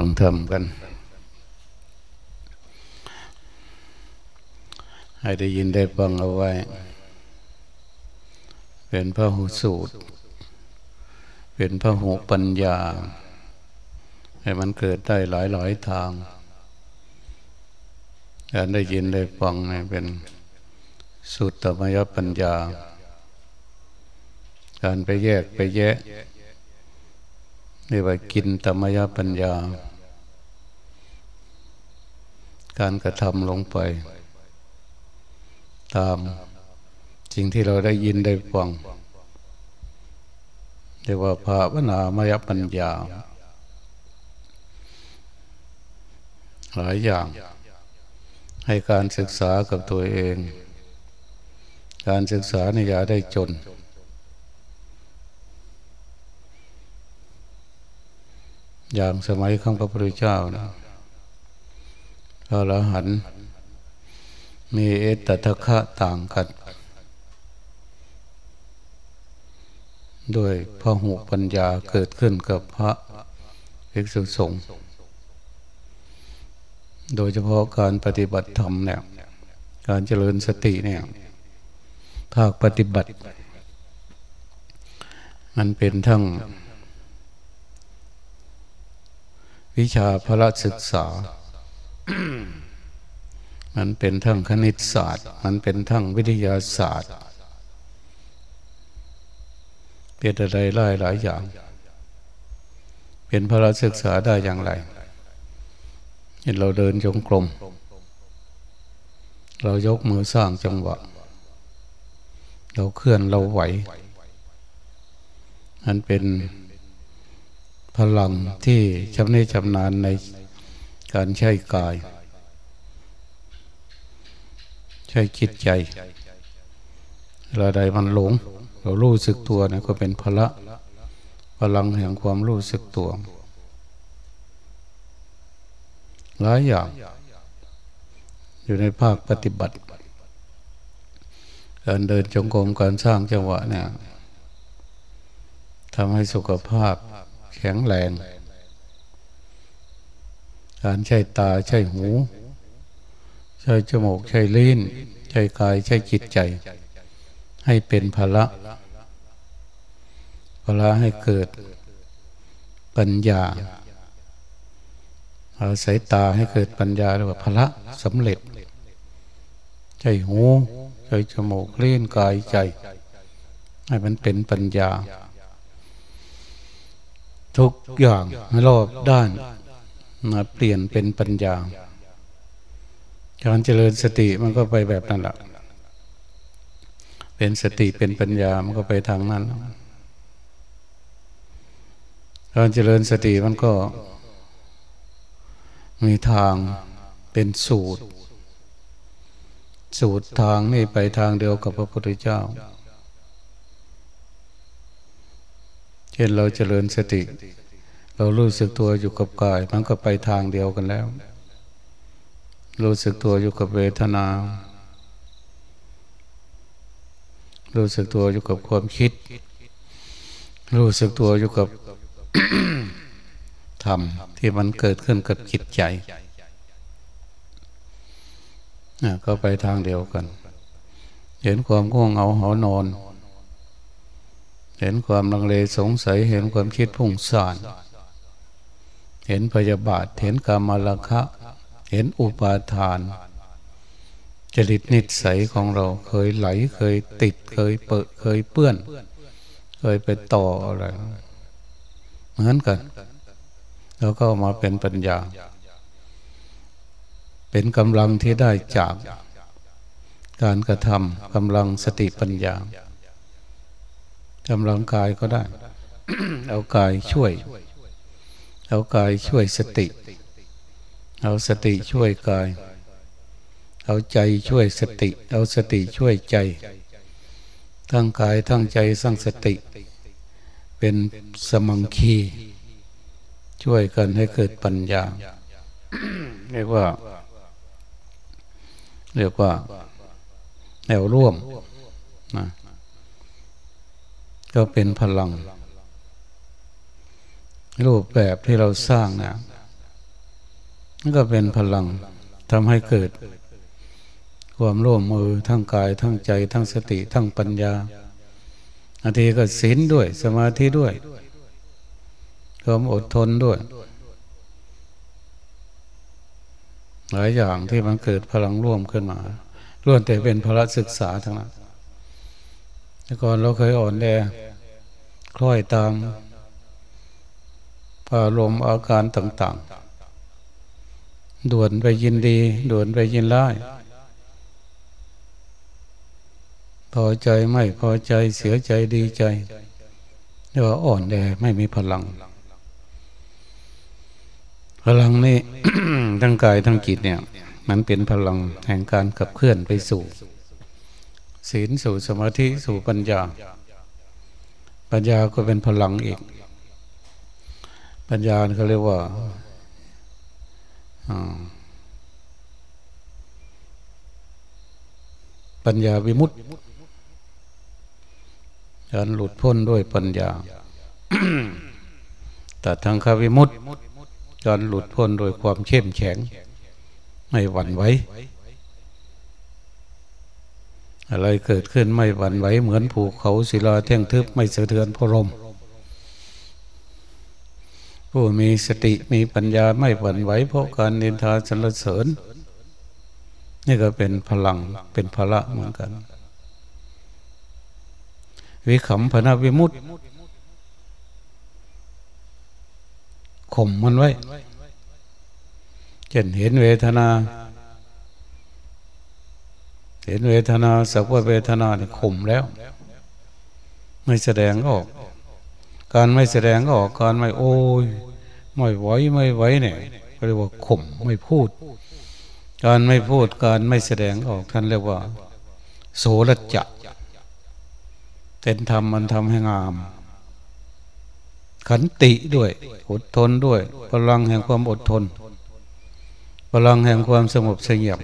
ลองทำกัน ให้ได้ยินได้ฟังเอาไว้ เป็นพระหูสูตร เป็นพระหูปัญญา ให้มันเกิดได้หลายหลายทางการได้ยินได้ฟังเป็นสุตตมยปัญญา การไปแยกไปแยะเรียกว่ากินตมยปัญญา การกระทำลงไป ตามสิ่งที่เราได้ยินได้ฟังเรียกว่าภาวนามยปัญญา หลายอย่าง ให้การศึกษากับตัวเอง การศึกษาในอย่าได้จนอย่างสมัยข้างพระพุทธเจ้านะ พระอรหันต์มีเอตตะคะต่างกันด้วยพระหูปัญญาเกิดขึ้นกับพระเอกสุสงฆ์โดยเฉพาะการปฏิบัติธรรมเนี่ยการเจริญสติเนี่ยภาคปฏิบัติ มันเป็นทั้ง วิชาพระศึกษา มันเป็นทั้งคณิตศาสตร์ มันเป็นทั้งวิทยาศาสตร์เป็นอะไรหลายหลายอย่าง เป็นพระศึกษาได้อย่างไร เห็นเราเดินจงกรม เรายกมือสร้างจังหวะ เราเคลื่อนเราไหวมันเป็นพลังที่ชำนิชำนาญใน การใช้กาย ใช้จิตใจเวลาใดมันหลง เรารู้สึกตัวนะก็เป็นพละพลังแห่งความรู้สึกตัวหลายอย่าง อยู่ในภาคปฏิบัติ การเดินจงกรมการสร้างจังหวะเนี่ยทำให้สุขภาพแข็งแรง การใช้ตาใช้หู ใช้จมูกใช้ลิ้น ใช้กายใช้จิตใจ ให้เป็นภละภละให้เกิดปัญญาเอาสายตาให้เกิดปัญญาเรียกว่าภละสำเร็จใช้หูใช้จมูกลิ้นกายใจ ให้มันเป็นปัญญา ทุกอย่างรอบด้าน มาเปลี่ยนเป็นปัญญา การเจริญสติมันก็ไปแบบนั้นแหละเป็นสติเป็นปัญญามันก็ไปทางนั้น การเจริญสติมันก็ มีทางเป็นสูตร สูตรทางนี่ไปทางเดียวกับพระพุทธเจ้า เช่นเราเจริญสติ เรารู้สึกตัวอยู่กับกาย มันก็ไปทางเดียวกันแล้ว รู้สึกตัวอยู่กับเวทนา รู้สึกตัวอยู่กับความคิด รู้สึกตัวอยู่กับธรรมที่มันเกิดขึ้นกับจิตใจก็ไปทางเดียวกัน เห็นความง่วงเหงาหานอน เห็นความลังเลสงสัย เห็นความคิดพุ่งซ่าน เห็นพยาบาท เห็นกามลคะ เห็นอุปาทาน จริตนิสัยของเราเคยไหลเคยติดเคยเปิดเคยเปื้อน เคยไปต่ออะไรเหมือนกัน แล้วก็มาเป็นปัญญา เป็นกำลังที่ได้จากการกระทำกำลังสติปัญญากำลังกายก็ได้ เอากายช่วย เอากายช่วยสติ เอาสติช่วยกาย เอาใจช่วยสติ เอาสติช่วยใจ ทั้งกายทั้งใจสร้างสติ เป็นสมังคี ช่วยกันให้เกิดปัญญา เรียกว่า เรียกว่า แนวร่วมนะก็เป็นพลัง รูปแบบที่เราสร้างนะนั่นก็เป็นพลังทำให้เกิด ความร่วมมือทั้งกายทั้งใจ ทั้งสติทั้งปัญญาอาทีก็ศีลด้วย สมาธิด้วยความอดทนด้วย หลายอย่างที่มันเกิดพลังร่วมขึ้นมาล้วนแต่เป็นพระศึกษาทั้งนั้นแต่ก่อนเราเคยอ่อนแอคล้อยตาม อารมณ์อาการต่าง ๆ ด่วนไปยินดี ด่วนไปยินร้ายพอใจไม่พอใจเสียใจดีใจเรียกว่าอ่อนแอไม่มีพลัง พลังนี่ทั้งกายทั้งจิตเนี่ย มันเป็นพลังแห่งการขับเคลื่อนไปสู่ ศีลสู่สมาธิสู่ปัญญา ปัญญาก็เป็นพลังอีก ปัญญาเขาเรียกว่าปัญญาวิมุตติการหลุดพ้นด้วยปัญญาแต่ทางคาวิมุตติการหลุดพ้นโดยความเข้มแข็ง ไม่หวั่นไหวอะไรเกิดขึ้นไม่หวั่นไหวเหมือนภูเขาศิลาแท่งทึบไม่สะเทือนพรม ผู้มีสติมีปัญญาไม่หวั่นไหวเพราะการนินทาสรรเสริญ นี่ก็เป็นพลังเป็นพละเหมือนกัน วิขำพนาวิมุตติข่มมันไว้เช่นเห็นเวทนา เห็นเวทนาสักว่าเวทนาเนี่ยข่มแล้ว ไม่แสดงออก การไม่แสดงออกการไม่โอ้ยไม่ไหวไม่ไหวเนี่ยเรียกว่าข่มไม่พูด การไม่พูดการไม่แสดงออกท่านเรียกว่า โสรจะเป็นธรรมมันทำให้งาม ขันติด้วยอดทนด้วยพลังแห่งความอดทนพลังแห่งความสงบเสงบ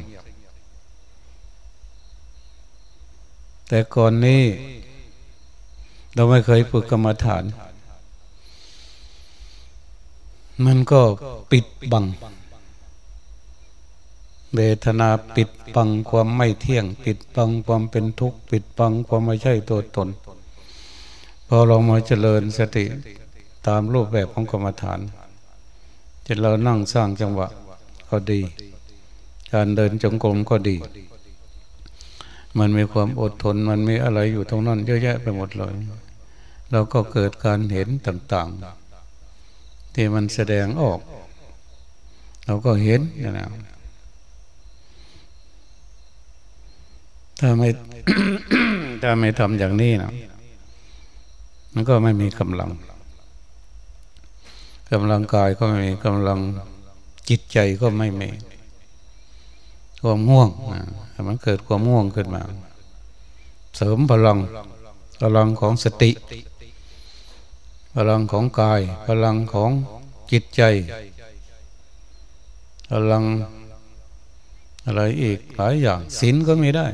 แต่ก่อนนี้ เราไม่เคยฝึกกรรมฐาน มันก็ปิดบัง เวทนาปิดบังความไม่เที่ยง ปิดบังความเป็นทุกข์ ปิดบังความไม่ใช่ตัวตน พอเรามาเจริญสติตามรูปแบบของกรรมฐานจะเรานั่งสร้างจังหวะก็ดี การเดินจงกรมก็ดี มันมีความอดทน มันมีอะไรอยู่ตรงนั้นเยอะแยะไปหมดเลย เราก็เกิดการเห็นต่าง ๆ ที่มันแสดงออก เราก็เห็นนะถ้าไม่ถ้าไม่ทำอย่างนี้นะมันก็ไม่มีกำลังกำลังกายก็ไม่มีกำลังจิตใจก็ไม่มีความง่วงมันเกิดความง่วงขึ้นมา เสริมพลังพลังของสติ พลังของกาย พลังของจิตใจ พลังอะไรอีกหลายอย่างศีลก็มีได้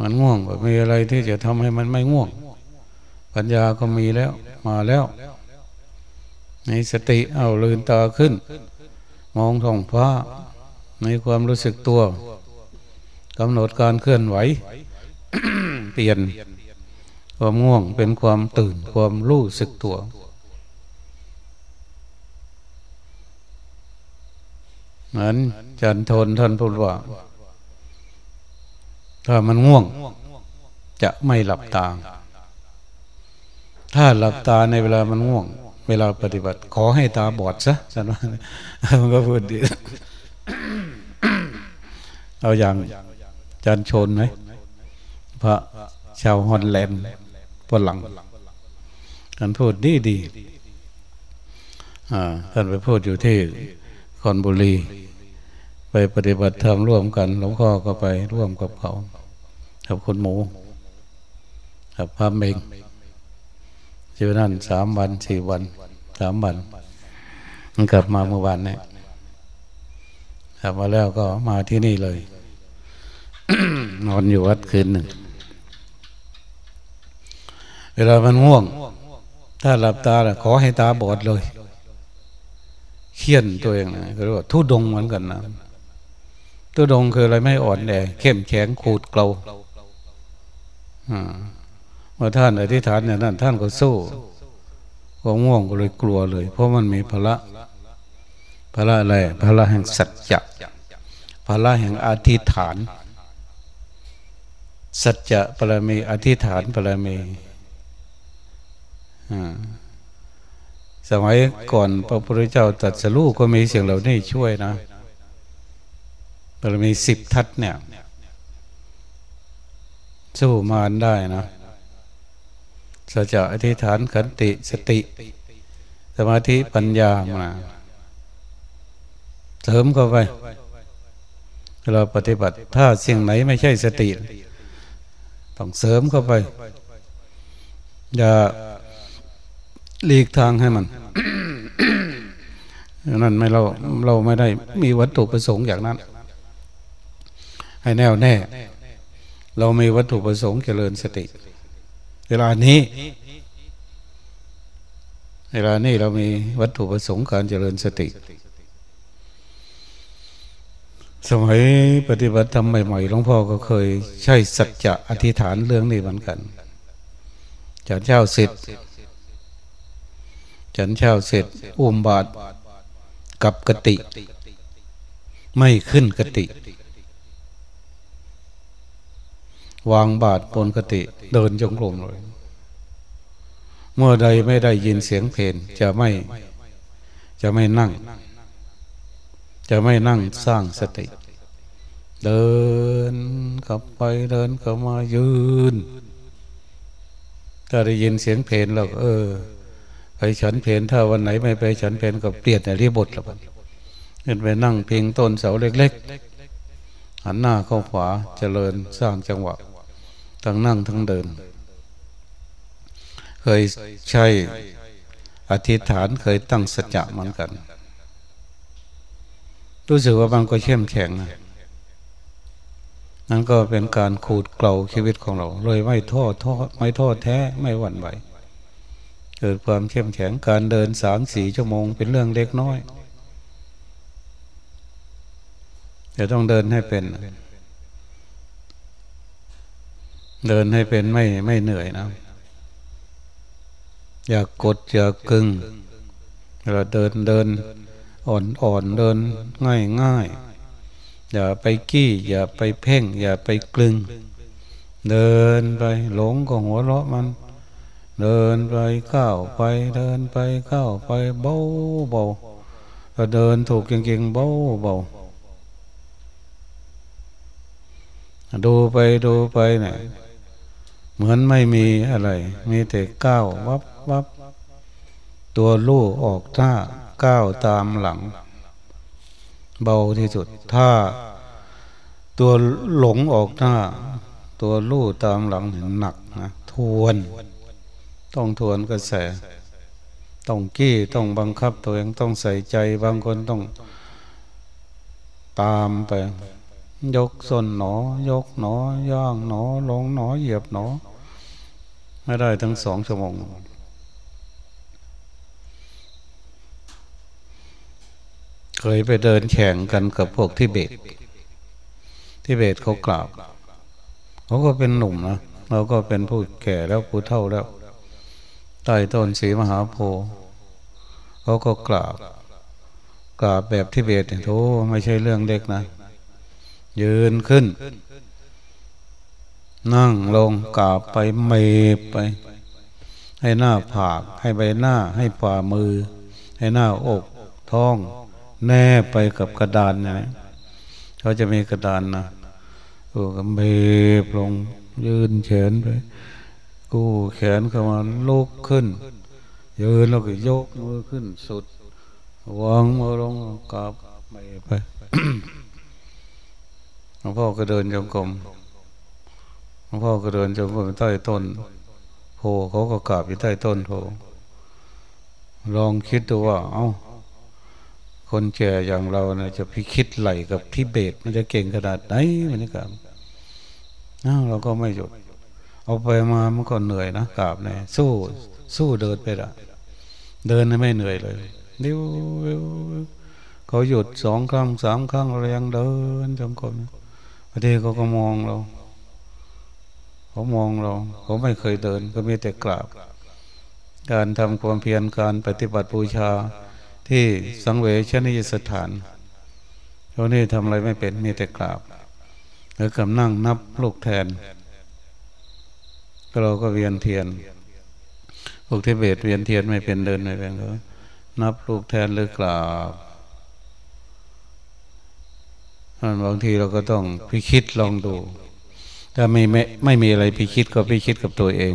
มันง่วงมีอะไรที่จะทำให้มันไม่ง่วง ปัญญาก็มีแล้วมาแล้ว ในสติเอาลืนตาขึ้น มองท้องฟ้า ในความรู้สึกตัวกำหนดการเคลื่อนไหว เปลี่ยน ความง่วงเป็นความตื่นความรู้สึกตัว เหมือนจันทนท่านพูดว่า ถ้ามันง่วง จะไม่หลับตา ถ้าหลับตาในเวลามันง่วง เวลาปฏิบัติ ขอให้ตาบอดซะจันว่ามันก็พูดดีเอาอย่างจันชนไหมพระชาวฮอลแลนด์ ฝรั่งท่านพูดดีดีท่านไปพูดอยู่ที่คอนบุรี ไปปฏิบัติธรรมร่วมกันหลวงพ่อก็ไปร่วมกับเขากับคนหมูกับพระเมงอยู่นั่นสามวันสี่วันสามวันมันกลับมาเมื่อวานเนี่ยกลับมาแล้วก็มาที่นี่เลย นอนอยู่วัดคืนหนึ่ง เวลามันง่วง ถ้าหลับตาล่ะขอให้ตาบอดเลยเคี่ยนตัวเองนะก็เรียกว่าทุดงเหมือนกันนะทุดงคืออะไรไม่อ่อนแอเข้มแข็งขูดเกลาเมื่อท่านอธิษฐานเนี่ยนั่นท่านก็สู้ก็ง่วงก็เลยกลัวเลย เพราะมันมีพละพละอะไรพละแห่งสัจจะพละแห่งอธิษฐาน สัจจะปรมีอธิษฐานปรมี สมัยก่อนพระพุทธเจ้าตรัสรู้ก็มีเสียงเหล่านี้ช่วยนะปรมีสิบทัศเนี่ย สู้มารได้นะสัจจะอธิษฐานขันติสติ สมาธิปัญญามาเสริมเข้าไปเราปฏิบัติ ถ้าสิ่งไหนไม่ใช่สติ ต้องเสริมเข้าไป อย่า หลีกทางให้มันนั่นไม่เราเราไม่ได้มีวัตถุประสงค์อย่างนั้น ให้แน่วแน่ เรามีวัตถุประสงค์เจริญสติ เวลานี้เวลานี้เรามีวัตถุประสงค์การเจริญสติ สมัยปฏิบัติธรรมใหม่ๆหลวงพ่อก็เคย ใช้สัจจะอธิษฐานเรื่องนี้เหมือนกันจากเจ้าสิทธิ์ ฉันเช้าเสร็จอุ้มบาตรกับกติ ไม่ขึ้นกติ วางบาตรบนกติ เดินจงกรมเลย เมื่อใดไม่ได้ยินเสียงเพลงจะไม่ จะไม่นั่ง จะไม่นั่งสร้างสติ เดินกลับไปเดินกลับมายืนถ้าได้ยินเสียงเพลงเราเออ ไปฉันเพนถ้าวันไหนไม่ไปฉันเพนก็เปลี่ยนในรีบทละกันขึ้นไปนั่งเพียงต้นเสาเล็กๆ หันหน้าเข้าขวาเจริญสร้างจังหวะทั้งนั่งทั้งเดิน เคยใช้อธิษฐานเคยตั้งสัจจะเหมือนกัน รู้สึกว่าบางก็เข้มแข็งนะนั่นก็เป็นการขูดเกลาชีวิตของเรา เลยไม่ท้อท้อไม่ท้อแท้ไม่หวั่นไหว เกิดความเข้มแข็งการเดินสามสี่ชั่วโมงเป็นเรื่องเล็กน้อยจะต้องเดินให้เป็น เดินให้เป็นไม่ไม่เหนื่อยนะ อย่ากกดอย่ากึงเราเดินเดินอ่อนอ่อนเดินง่ายง่ายอย่าไปกี้ อย่าไปเพ่ง อย่าไปกลึง เดินไปหลงก็หัวเราะมัน เดินไปก้าวไปเดินไปก้าวไปเบาเบาก็เดินถูกจริงๆเบาเบาดูไปดูไปเนี่ยเหมือนไม่มีอะไร มีแต่ก้าววับวับตัวลู่ออกท่าก้าวตามหลัง เบาที่สุดถ้าตัวหลงออกหน้า ตัวลู่ตามหลังหนักนะทวน ต้องทวนกระแส ต้องกี้ต้องบังคับตัวเองต้องใส่ใจบางคนต้องตามไป ยกส้นหนอ ยกหนอย่างหนอลงหนอเหยียบหนอไม่ได้ทั้งสองชั่วโมงเคยไปเดินแข่งกันกับพวกที่เบตที่เบตเขากราบเขาก็เป็นหนุ่มนะเราก็เป็นผู้แก่แล้วผู้เฒ่าแล้ว ใต้ต้นสีมหาโพธิ์เขาก็กราบกราบแบบที่เบตเนี่ยโธไม่ใช่เรื่องเล็กนะ ยืนขึ้น นั่งลงกราบไปเมไป ให้หน้าผากให้ใบหน้าให้ฝ่ามือ ให้หน้าอกท้อง แน่ไปกับกระดานเนี่ยเขาจะมีกระดานนะโอ้ก็เมบลงยืนเฉินไป กู้แขนเข้ามาลุกขึ้น ยืนแล้วก็ยกมือขึ้นสุดวางมือลงกราบไปไปหลวงพ่อก็เดินจงกรมหลวงพ่อก็เดินจงกรมใต้ต้นโพเขาก็กราบอยู่ใต้ต้นโพลองคิดดูว่า เอา้า คนแก่อย่างเรานะจะพิคิดไหลกับทิเบตมันจะเก่งขนาดไหนมันนี่กับเราก็ไม่หยุด เอาไปมามันก็เหนื่อยนะกราบเนี่ยสู้สู้เดินไปละเดินไม่เหนื่อยเลยดิวเขาหยุดสองครั้งสามครั้งเรายังเดินจงกรมบางทีเขาก็มองเราเขามองเรา เขาไม่เคยเดิน ก็มีแต่กราบ การทำความเพียรการปฏิบัติบูชาที่สังเวชนิยสถานเขานี่ทำอะไรไม่เป็นมีแต่กราบแล้วกับนั่งนับลูกแทน ก็เราก็เวียนเทียนพวกที่เบตเวียนเทียนไม่เป็นเดินไม่เป็นก็นับลูกแทนหรือกราบบางทีเราก็ต้องพิคิดลองดู ถ้าไม่ไม่ไม่มีอะไรพิคิดก็พิคิดกับตัวเอง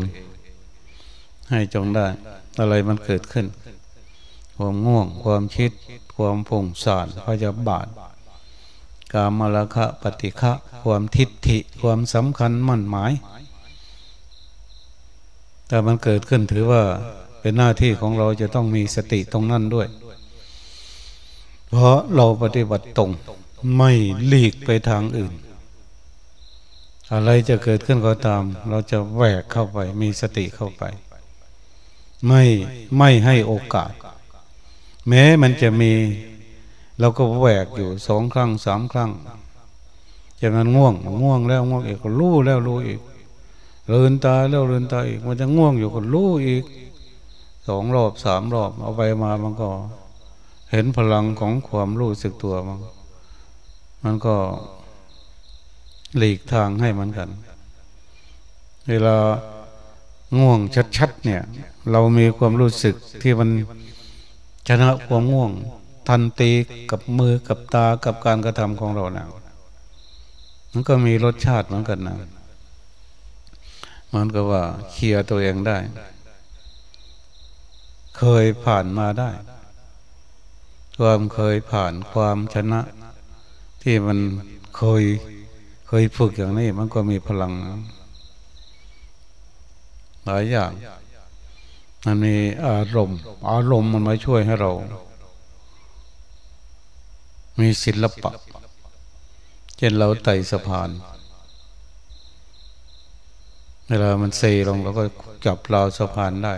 ให้จงได้ อะไรมันเกิดขึ้น ความง่วง ความคิด ความผงสารพยาบาท กามลคะปฏิฆะความทิฏฐิ ความสำคัญมั่นหมาย แต่มันเกิดขึ้นถือว่าเป็นหน้าที่ของเราจะต้องมีสติตรงนั้นด้วย เพราะเราปฏิบัติตรงไม่หลีกไปทางอื่น อะไรจะเกิดขึ้นก็ตาม เราจะแหวกเข้าไป มีสติเข้าไป ไม่ไม่ให้โอกาส แม้มันจะมีเราก็แหวกอยู่สองครั้งสามครั้งจากนั้นง่วงง่วงแล้วง่วงอีกก็รู้แล้วรู้อีก เลืนตาแล้วเลืนตาอีก มันจะง่วงอยู่ก็รู้อีกสองรอบสามรอบเอาไปมามันก็ เห็นพลังของความรู้สึกตัวมันมันก็หลีกทางให้มือนกัน เวลาง่วงชัดๆเนี่ย เรามีความรู้สึกที่มันชนะความง่วง ทันตีกับมือกับตากับการกระทำของเรานะมันก็มีรสชาติเหมือนกันนะ มันก็ว่าเคลียร์ตัวเองได้ เคยผ่านมาได้ ความเคยผ่านความชนะ ที่มันเคยเคยฝึกอย่างนี้ มันก็มีพลังหลายอย่างมันมีอารมณ์ อารมณ์มันมาช่วยให้เรา มีศิลปะ เช่นเราไต่สะพาน เวลามันเซลงเราก็จับราวสะพานได้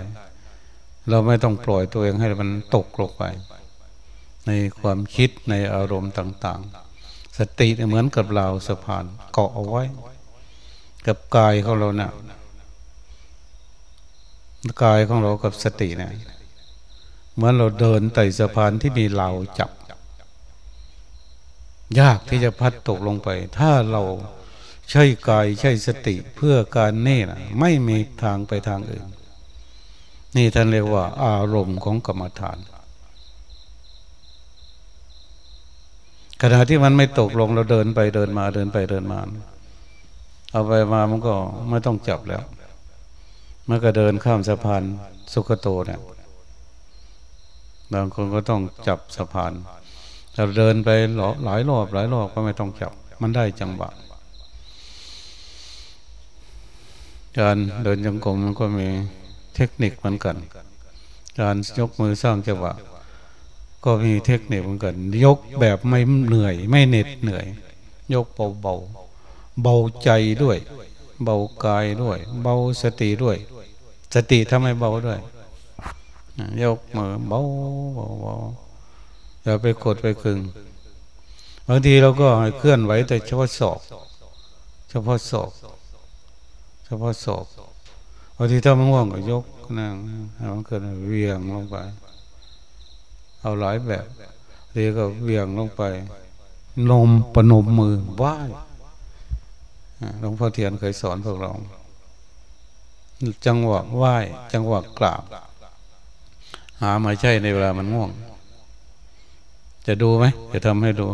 เราไม่ต้องปล่อยตัวเองให้มันตกลงไป ในความคิดในอารมณ์ต่าง ๆ สติเหมือนกับเราสะพานเกาะเอาไว้ กับกายของเราเนะ่ยกายของเรากับสติเนะี่ยเหมือนเราเดินไต่สะพานที่มีเราจับ ยากที่จะพัดตกลงไป ถ้าเรา ใช้กายใช้สติเพื่อการเน่นะไม่มีทางไปทางอื่น นี่ท่านเรียกว่า อารมณ์ของกรรมฐาน ขณะที่มันไม่ตกลงเราเดินไปเดินมาเดินไปเดินมา เอาไปมามันก็ไม่ต้องจับแล้วมันก็เดินข้ามสะพานสุขโตเนี่ยบางคนก็ต้องจับสะพานเราเดินไปหลายรอบหลายรอบก็ไม่ต้องจับ มันได้จังหวะ การเดินจงกรมมันก็มีเทคนิคเหมือนกัน การยกมือสร้างจังหวะก็มีเทคนิคเหมือนกัน ยกแบบไม่เหนื่อย ไม่เหน็ดเหนื่อย ยกเบาเบาเบาใจด้วย เบากายด้วย เบาสติด้วย สติทำให้เบาด้วย ยกมือเบาเบาเบาอย่าไปกดไปคึงบางทีเราก็เคลื่อนไหวแต่เฉพาะศอก เฉพาะศอก ฉพาะศอกบางทีถ้ามันง่วงก็ยกนั่งมันเกิดเวียงลงไป เอาหลายแบบเรียก็เวียงลงไปนมปนมมือไหว้หลวงพ่อเทียนเคยสอนพวกเรา จังหวะไหว้ จังหวะกราบ หามาใช่ในเวลามันง่วง จะดูไหมจะทำให้ดู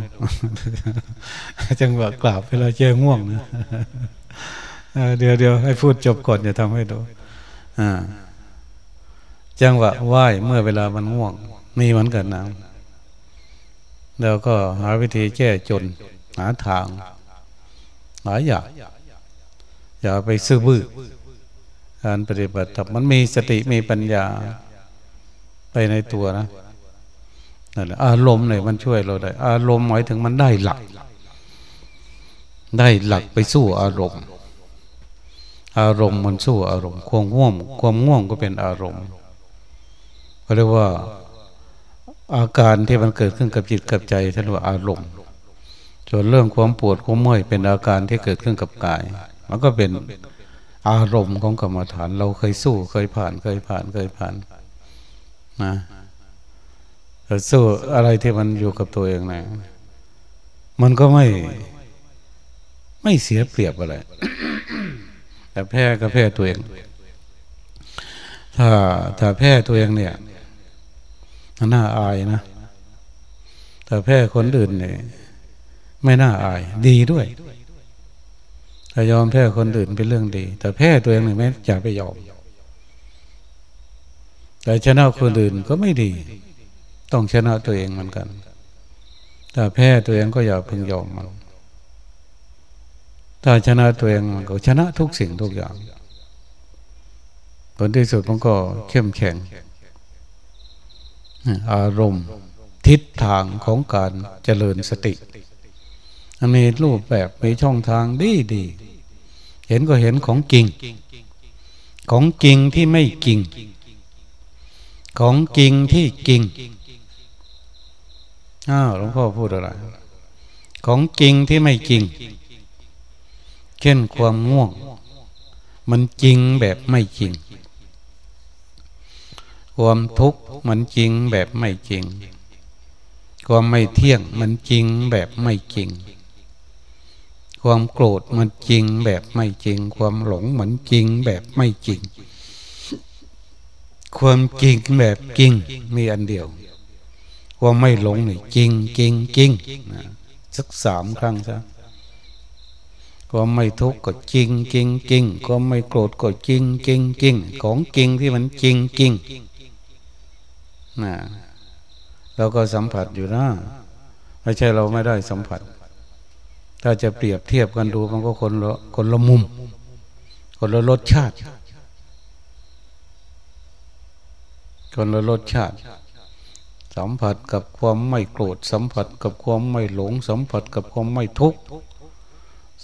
จังหวะกราบเวลาเจอง่วงนะ เดี๋ยวเดี๋ยวให้พูดจบก่อนจะทำให้ดูจังหวะไหวเมื่อเวลามันง่วง มีเหมือนกันนะแล้วก็หาวิธีแก้จน หาทางหลายอย่างอย่าไปซื้อบื้อการปฏิบัติมันมีสติมีปัญญาไปในตัวนะนั่นแหละอารมณ์เนี่ยมันช่วยเราได้ อารมณ์หมายถึงมันได้หลัก ได้หลักไปสู้อารมณ์ อารมณ์มันสู้อารมณ์ความง่วงความง่วงก็เป็นอารมณ์เขาเรียกว่าอาการที่มันเกิดขึ้นกับจิตกับใจท่านว่าอารมณ์ส่วนเรื่องความปวดความเมื่อยเป็นอาการที่เกิดขึ้นกับกาย มันก็เป็นอารมณ์ของกรรมฐาน เราเคยสู้เคยผ่านเคยผ่านเคยผ่านนะแต่สู้อะไรที่มันอยู่กับตัวเองนะมันก็ไม่ไม่เสียเปรียบอะไร แต่แพ้ก็แพ้ตัวเอง ถ้าถ้าแพ้ตัวเองเนี่ยน่าอายนะแต่แพ้คนอื่นเนี่ยไม่น่าอาย ดีด้วยถ้ายอมแพ้คนอื่นเป็นเรื่องดี แต่แพ้ตัวเองเนี่ยไม่อยากไปยอม แต่ชนะคนอื่นก็ไม่ดี ต้องชนะตัวเองเหมือนกัน ถ้าแพ้ตัวเองก็อย่าพึงยอมมัน ถ้าชนะตัวเองก็ชนะทุกสิ่งทุกอย่าง ผลที่สุดมันก็เข้มแข็ง อารมณ์ทิศทางของการเจริญสติกมีรูปแบบมีช่องทางดีดีเห็นก็เห็นของจริง ของจริงที่ไม่จริง ของจริงที่จริงอ้าวหลวงพ่อพูดอะไร ของจริงที่ไม่จริง เช่นความง่วง มันจริงแบบไม่จริง ความทุกข์มันจริงแบบไม่จริง ความไม่เที่ยงมันจริงแบบไม่จริง ความโกรธมันจริงแบบไม่จริง ความหลงมันจริงแบบไม่จริง ความจริงแบบจริงมีอันเดียว ความไม่หลงนี่จริงจริงจริงสักสามครั้งซะ ความไม่ทุกข์ก็จริงจริงจริงความไม่โกรธก็จริงจริงจริงของจริงที่มันจริงจริงนะเราก็สัมผัสอยู่นะไม่ใช่เราไม่ได้สัมผัส ถ้าจะเปรียบเทียบกันดูมันก็คนละคนละมุม คนละรสชาติ คนละรสชาติ สัมผัสกับความไม่โกรธสัมผัสกับความไม่หลง สัมผัสกับความไม่ทุกข์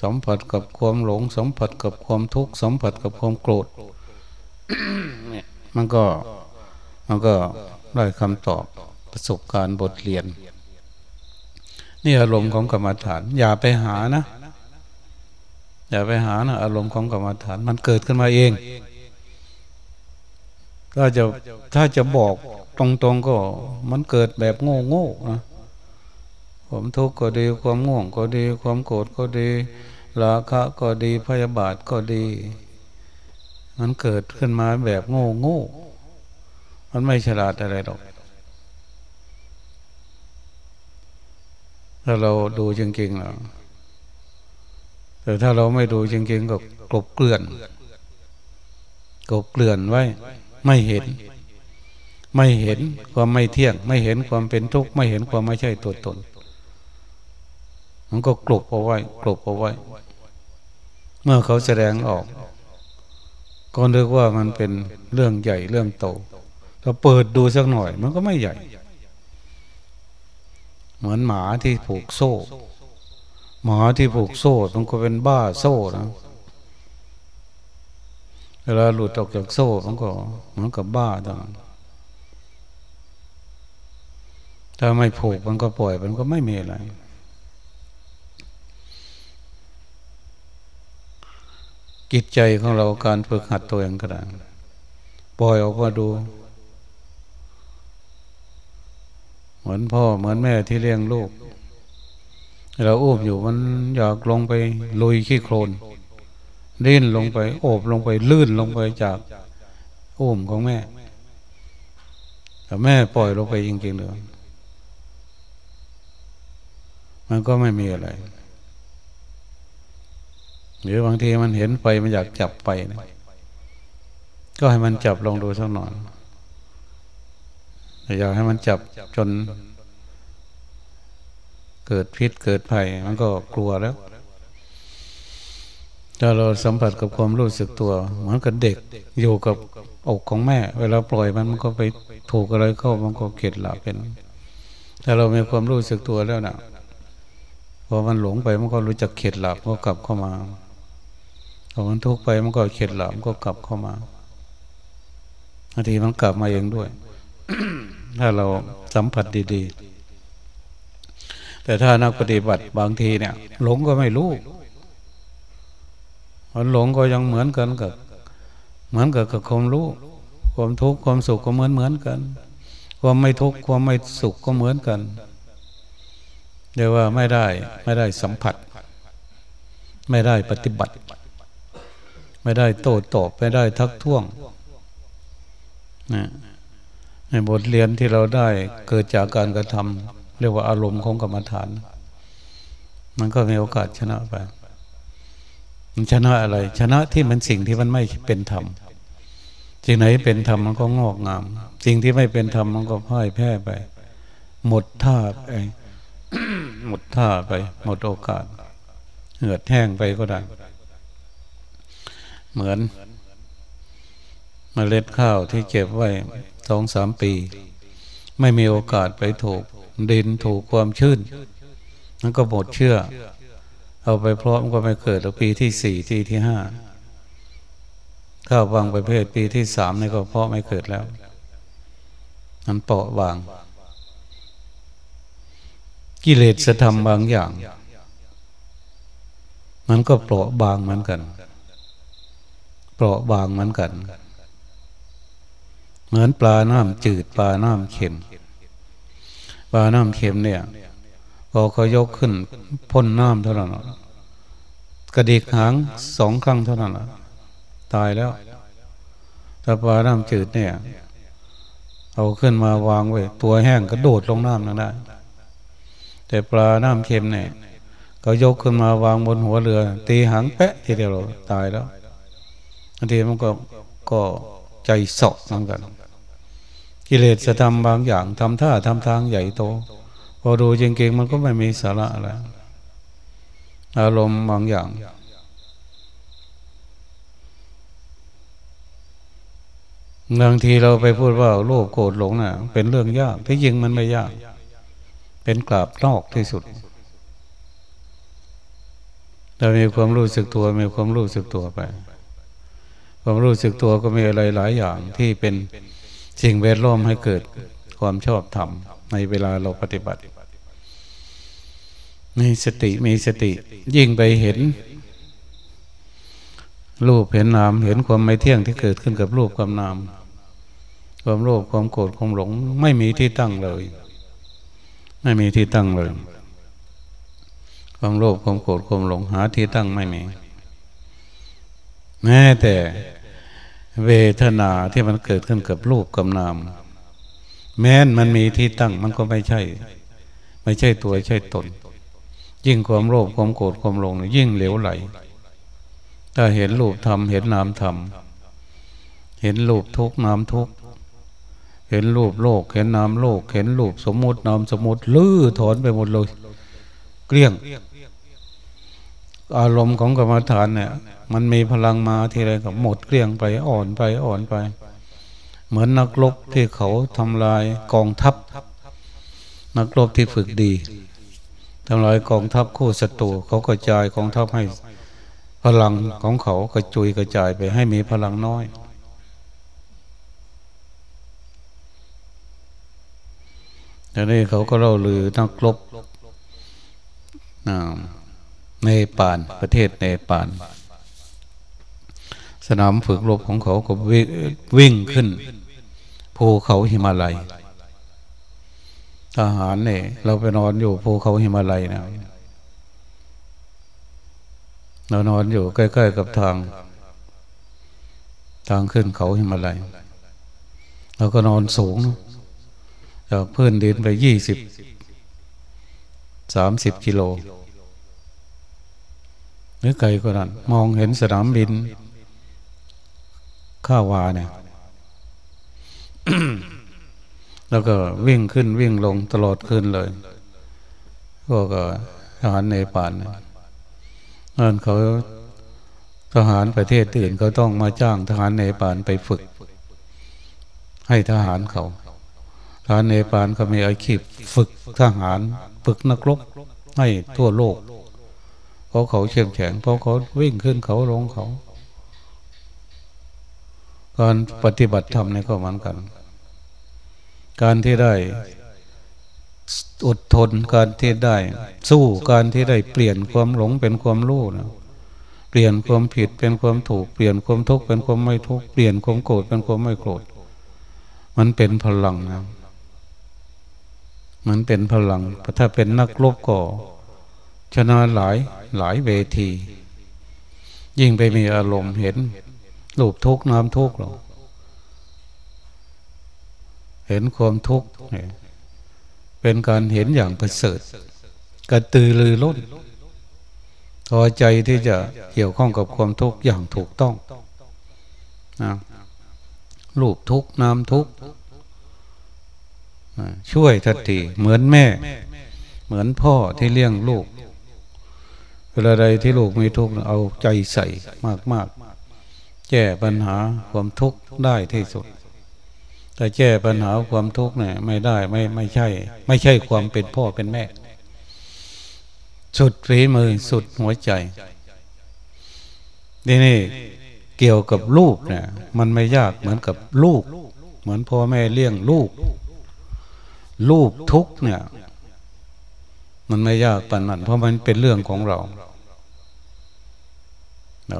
สัมผัสกับความหลง สัมผัสกับความทุกข์สัมผัสกับความโกรธเนี่ยมันก็มันก็ได้คำตอบประสบการณ์บทเรียน นี่อารมณ์ของกรรมฐาน อย่าไปหานะ อย่าไปหานะอารมณ์ของกรรมฐาน มันเกิดขึ้นมาเอง ถ้าจะถ้าจะบอกตรงๆก็มันเกิดแบบโง่โง่นะ ความทุกข์ก็ดี ความง่วงก็ดี ความโกรธก็ดีราคะก็ดีพยาบาทก็ดี มันเกิดขึ้นมาแบบโง่โง่มันไม่ฉลาดอะไรหรอกถ้าเราดูจริงๆแล้วแต่ถ้าเราไม่ดูจริงๆก็กลบเกลื่อนกลบเกลื่อนไว้ ไม่เห็น ไม่เห็นความไม่เที่ยง ไม่เห็นความเป็นทุกข์ไม่เห็นความไม่ใช่ตัวตน มันก็กลบเอาไว้ กลบเอาไว้ เมื่อเขาแสดงออก ก็นึกว่ามันเป็นเรื่องใหญ่เรื่องโตถ้าเปิดดูสักหน่อย มันก็ไม่ใหญ่ เหมือนหมาที่ผูกโซ่ หมาที่ผูกโซ่มันก็เป็นบ้าโซ่นะเวลาหลุดออกจากโซ่มันก็เหมือนกับบ้าต่างถ้าไม่ผูกมันก็ปล่อยมันก็ไม่มีอะไร กิจใจของเราการฝึกหัดตัวเองก็ได้ปล่อยออกมาดู เหมือนพ่อเหมือนแม่ที่เลี้ยงลูก เราอุ้มอยู่มันอยากลงไปลุยขี้โคลนดิ้นลงไป โอบลงไปลื่นลงไปจากอุ้มของแม่แต่แม่ปล่อยลงไปจริงๆเลยมันก็ไม่มีอะไร หรือบางทีมันเห็นไฟมันอยากจับไปนะก็ให้มันจับลองดูสักหน่อยอยากให้มันจับจน เกิดพิษเกิดภัย มันก็กลัวแล้ว ถ้าเราสัมผัสกับความรู้สึกตัว เหมือนกับเด็กอยู่กับอกของแม่ เวลาปล่อยมันมันก็ไปถูกอะไรเข้ามันก็เข็ดหลับเป็น ถ้าเรามีความรู้สึกตัวแล้วน่ะพอมันหลงไปมันก็รู้จักเข็ดหลับก็กลับเข้ามา พอมันทุกไปมันก็เข็ดหลับก็กลับเข้ามาบางทีมันกลับมาเองด้วย ถ้าเราสัมผัสดี ๆ แต่ถ้านักปฏิบัติบางทีเนี่ย หลงก็ไม่รู้มันหลงก็ยังเหมือนกันกับ เหมือนกับกับความรู้ความทุกข์ความสุขก็เหมือนเหมือนกัน ความไม่ทุกข์ความไม่สุขก็เหมือนกันเดี๋ยวว่าไม่ได้ไม่ได้สัมผัส ไม่ได้ปฏิบัติ ไม่ได้โต้ตอบไม่ได้ทักท้วงนะในบทเรียนที่เราได้เกิดจากการกระทำเรียกว่าอารมณ์ของกรรมฐาน มันก็มีโอกาสชนะไปมันชนะอะไร ชนะที่มันสิ่งที่มันไม่เป็นธรรมสิ่งไหนเป็นธรรมมันก็งอกงาม สิ่งที่ไม่เป็นธรรมมันก็พ่ายแพ้ไป หมดท่าไปหมดท่าไป หมดโอกาสเหือดแห้งไปก็ได้ เหมือนมเมล็ดข้าวที่เก็บไว้สองสามปี ไม่มีโอกาสไปถูกดินถูกความชื้นมันก็หมดเชื่อ เอาไปพร้อมก็ไม่เกิดปีที่สี่ที่ที่ห้าข้าวบางประเภทปีที่สามนี่ก็เพาะไม่เกิดแล้วมันเปาะบาง กิเลสธรรมบางอย่าง มันก็เปราะบางเหมือนกัน เปราะบางเหมือนกัน เหมือนปลาน้ำจืดปลาน้ำเค็ม ปลาน้ำเค็มเนี่ยพอเขายกขึ้นพ่นน้ำเท่านั้นกระดิกหางสองครั้งเท่านั้นตายแล้วถ้าปลาน้ำจืดเนี่ย เอาขึ้นมาวางไว้ ตัวแห้งก็โดดลงน้ำนั่นได้ แต่ปลาน้ำเค็มเนี่ยเขายกขึ้นมาวางบนหัวเรือ ตีหางแปะทีเดียวตายแล้ว อันทีมันก็ก็ใจสอกเหมือนกัน กิเลสจะทำบางอย่างทำท่าทำทางใหญ่โต พอดูจริงๆมันก็ไม่มีสาระอะไรอารมณ์บางอย่างบางทีเราไปพูดว่าโลภโกรธหลงนะ่ะ เป็นเรื่องยากที่จริงมันไม่ยาก เป็นกราบนอกที่สุดเรามีความรู้สึกตัวมีความรู้สึกตัวไป ความรู้สึกตัวก็มีอะไรหลายอย่างที่เป็นสิ่งแวดล้อมให้เกิดความชอบธรรมในเวลาเราปฏิบัติ มีสติมีสติ ยิ่งไปเห็น รูปเห็นนามเห็นความไม่เที่ยงที่เกิดขึ้นกับรูปกับนาม ความโลภความโกรธความหลง ไม่มีที่ตั้งเลย ไม่มีที่ตั้งเลย ความโลภความโกรธความหลงหาที่ตั้งไม่มี แม้แต่เวทนาที่มันเกิดขึ้นกับรูปกับนาม แม้นมันมีที่ตั้งมันก็ไม่ใช่ ไม่ใช่ตัวใช่ตน ยิ่งความโลภความโกรธความหลงยิ่งเหลวไหล ถ้าเห็นรูปธรรมเห็นนามธรรมเห็นรูปทุกนามทุกเห็นรูปโลก เห็นนามโลก เห็นรูปสมมุตินามสมมุติลื้อถอนไปหมดเลย เกลี้ยง อารมณ์ของกรรมฐานเนี่ย มันมีพลังมาทีไรก็หมดเกลี้ยงไปอ่อนไปอ่อนไป เหมือนนักรบที่เขาทำลายกองทัพ นักรบที่ฝึกดีทำลายกองทัพคู่ศัตรูเขากระจายกองทัพให้ พลังของเขากระจุยกระจายไปให้มีพลังน้อย แต่นี้เขาก็เล่าลือนักรบ ในปานประเทศในปาน สนามฝึกรบของเขาก็วิ่งขึ้นภูเขาหิมาลัย ทหารเนี่ย เราไปนอนอยู่ภูเขาหิมาลัยนะเรานอนอยู่ใกล้ๆกับทาง ทางขึ้นเขาหิมาลัยเราก็นอนสูงจากพื้นดินไปยี่สิบสามสิบกิโล รือไกลกว่านั้น มองเห็นสนามบิน ข้าวาเนี่ย แล้วก็วิ่งขึ้นวิ่งลงตลอดคืนเลยก็ก็ทหารในป่านนั่นเขาทหารประเทศอื่นเขาต้องมาจ้างทหารในป่านไปฝึก ให้ทหารเขาทหารในปานก็มีอาชีพฝึกทหาร ฝึกนักรบให้ทั่วโลก ราะเขาเชี่ยงแข็งเพราะเขาวิ่งขึ้นเขาลงเขา การปฏิบัติธรรมนี่ก็เหมือนกัน การที่ได้อดทนการที่ได้ สู้การที่ได้เปลี่ยนความหลงเป็นความรู้นะเปลี่ยนความผิดเป็นความถูก เปลี่ยนความทุกข์เป็นความไม่ทุกข์เปลี่ยนความโกรธเป็นความไม่โกรธมันเป็นพลังนะมันเป็นพลังถ้าเป็นนักรบก็ ชนะหลายหลายเวที ยิ่งไปมีอารมณ์เห็นรูปทุกข์น้ำทุกข์หรอเห็นความทุกข์เป็นการเห็นอย่างประเสริฐกระตือรือร้นพอใจที่จะเกี่ยวข้องกับความทุกข์อย่างถูกต้องนะรูปทุกข์น้ำทุกข์ช่วยทันทีเหมือนแม่ เหมือนพ่อที่เลี้ยงลูก เวลาใดที่ลูกมีทุกข์เอาใจใส่มากๆ แก้ปัญหาความทุกข์ได้ที่สุด แต่แก้ปัญหาความทุกข์เนี่ยไม่ได้ไม่ไม่ใช่ ไม่ใช่ความเป็นพ่อเป็นแม่ สุดฝีมือสุดหัวใจนี่นี่เกี่ยวกับลูกเนี่ย มันไม่ยากเหมือนกับลูก เหมือนพ่อแม่เลี้ยงลูก ลูกทุกเนี่ย มันไม่ยากปานนั้นเพราะมันเป็นเรื่องของเราเรา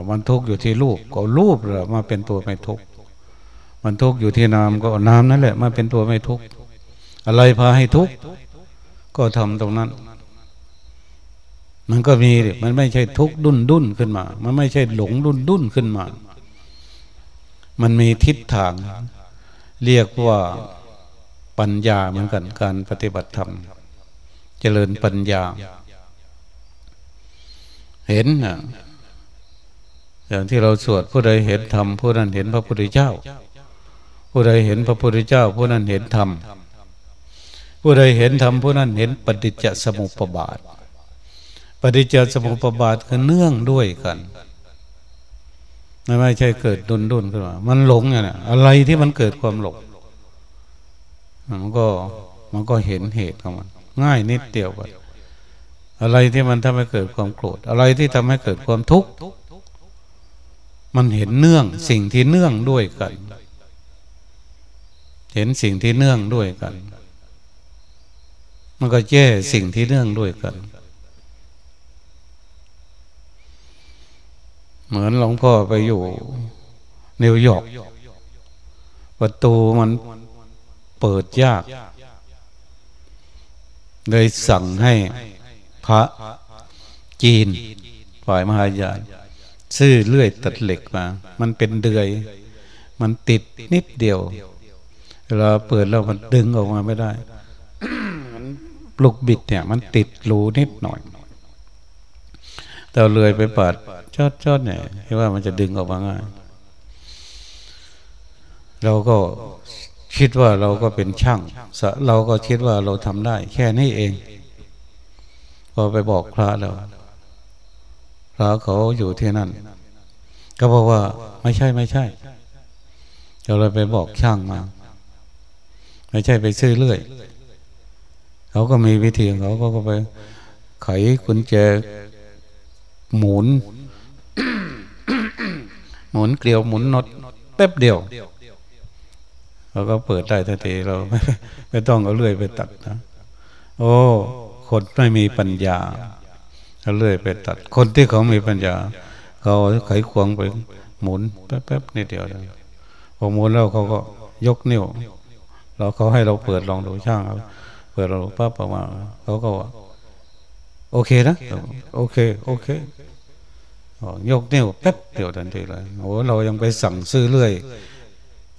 มันทุกข์อยู่ที่รูปก็รูปเรามาเป็นตัวไม่ทุกข์มันทุกข์อยู่ที่นามก็นามนั่นแหละมาเป็นตัวไม่ทุกข์อะไรพาให้ทุกข์ก็ทำตรงนั้น มันก็มีมันไม่ใช่ทุกข์ดุนดุนขึ้นมา มันไม่ใช่หลงดุนดุนขึ้นมา มันมีทิศทาง เรียกว่าปัญญาเหมือนกันการปฏิบัติธรรมเจริญปัญญา เห็นนะ อย่างที่เราสวดผู้ใดเห็นธรรมผู้นั้นเห็นพระพุทธเจ้า ผู้ใดเห็นพระพุทธเจ้า ผู้นั้นเห็นธรรมผู้ใดเห็นธรรมผู้นั้นเห็นปฏิจจสมุปบาท ปฏิจจสมุปบาทคือเนื่องด้วยกันไม่ใช่เกิดดุนดุนขึ้นมา มันหลงเนี่ยอะไรที่มันเกิดความหลง มันก็มันก็เห็นเหตุของมัน ง่ายนิดเดียวไปอะไรที่มันทำให้เกิดความโกรธ อะไรที่ทำให้เกิดความทุกข์ มันเห็นเนื่องสิ่งที่เนื่องด้วยกัน เห็นสิ่งที่เนื่องด้วยกัน มันก็แก้สิ่งที่เนื่องด้วยกัน เหมือนหลวงพ่อไปอยู่นิวยอร์กประตูมันเปิดยาก เลยสั่งให้พระจีนฝ่ายมหายาน ซื้อเลื่อยตัดเหล็กมา มันเป็นเดือย มันติดนิดเดียวเวลาเปิดแล้วมันดึงออกมาไม่ได้ มันลูกบิดเนี่ย มันติดรูนิดหน่อยแต่เลื่อยไปปาดชอดชอดเนี่ยคิดว่ามันจะดึงออกมาง่าย เราก็คิดว่าเราก็เป็นช่าง เราก็คิดว่าเราทำได้ แค่นี้เอง พอไปบอกพระแล้ว พระเขาอยู่ที่นั่น ก็บอกว่าไม่ใช่ไม่ใช่เราเลยไปบอกช่างมา ไม่ใช่ไปซื้อเรื่อย เขาก็มีวิธีเขาก็ไปไขกุญแจหมุน หมุนเกลียวหมุนน็อตแป๊บเดียวเราก็เปิดได้ทันทีเราไม่ไม่ต้องเอาเลื่อยไปตัดนะ โอ้ คนไม่มีปัญญา เอาเลื่อยไปตัด คนที่เขามีปัญญา เขาไขควงไปหมุนแป๊บๆนิดเดียวเลยพอหมุนแล้วเขาก็ยกนิ้วเราเขาให้เราเปิดลองดูช่างเปิดเราปั๊บออกมาเขาก็ว่าโอเคนะโอเคโอเคยกนิ้วแป๊บเดียวทันทีเลยโอ้เรายังไปสั่งซื้อเลื่อย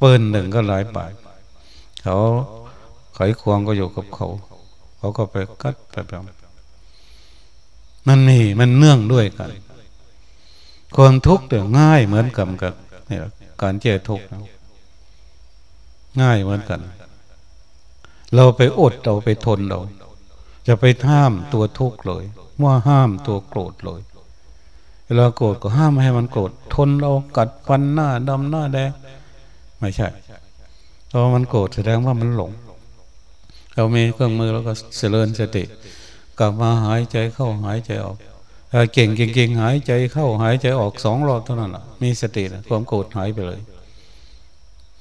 ปืนหนึ่งก็หลายบาทเขาไขควงก็อยู่กับเขา เขาก็ไปกัดไปแบบ มันนี่มันเนื่องด้วยกัน ความทุกข์เดี๋ยวง่ายเหมือนกับกับเนี่ยการเจอทุกข์ง่ายเหมือนกัน เราไปอดเราไปทนเรา จะไปห้ามตัวทุกข์เลยว่าห้ามตัวโกรธเลยเวลาโกรธก็ห้ามให้มันโกรธทนเรากัดฟันหน้าดำหน้าแดงไม่ใช่พอมันโกรธแสดงว่ามันหลง เรามีเครื่องมือแล้วก็เสริญสติ กลับมาหายใจเข้าหายใจออกเก่งเก่งหายใจเข้าหายใจออกสองรอบเท่านั้นแหละมีสติความโกรธหายไปเลย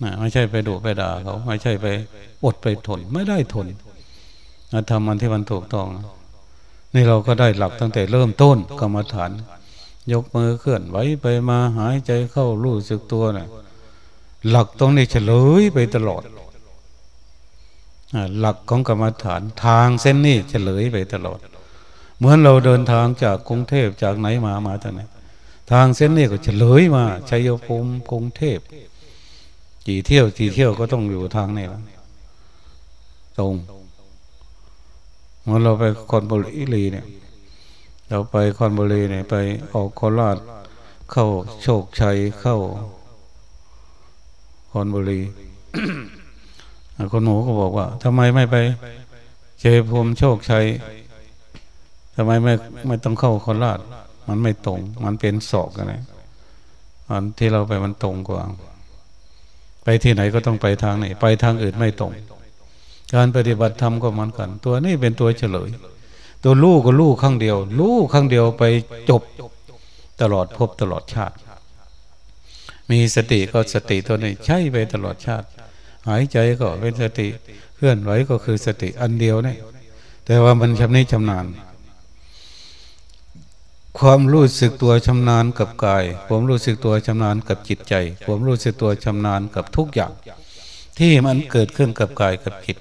นะไม่ใช่ไปดุไปด่าเขาไม่ใช่ไปอดไปทน ไม่ได้ทนทำมันที่มันถูกต้องนี่เราก็ได้หลักตั้งแต่เริ่มต้นกรรมฐาน ยกมือเคลื่อนไหวไปมาหายใจเข้ารู้สึกตัวนะ่ะหลักตรงนี้เฉลยไปตลอด หลักของกรรมฐานทางเส้นนี้เฉลยไปตลอด เหมือนเราเดินทางจากกรุงเทพจากไหนมามาทางไหนทางเส้นนี้ก็เฉลยมาชัยภูมิกรุงเทพกี่เที่ยวกี่เที่ยวก็ต้องอยู่ทางนี้ละตรงเมื่อเราไปคอนบุรีเนี่ย เราไปคอนบุรีเนี่ยไปออกโคราชเข้าโชคชัยเข้าคอนบุรี คนหมูก็บอกว่าทำไมไม่ไปเจภูมิโชคชัยทำไมไม่ไม่ต้องเข้าโคราชมันไม่ตรง มันเป็นศอกอะไรอันที่เราไปมันตรงกว่า ไปที่ไหนก็ต้องไปทางไหนไปทางอื่นไม่ตรง การปฏิบัติธรรมก็เหมือนกัน ตัวนี้เป็นตัวเฉลย ตัวลูกก็ลูกข้างเดียว ลูกข้างเดียวไปจบตลอดพบตลอดชาติ มีสติก็สติตัวนี้ใช่ไปตลอดชาติ หายใจก็เป็นสติ เคลื่อนไหวก็คือสติอันเดียวนี่แต่ว่ามันชำนิชำนาญ ความรู้สึกตัวชำนาญกับกายผมรู้สึกตัวชำนาญกับจิตใจผมรู้สึกตัวชำนาญกับทุกอย่าง ที่มันเกิดขึ้นกับกายกับจิต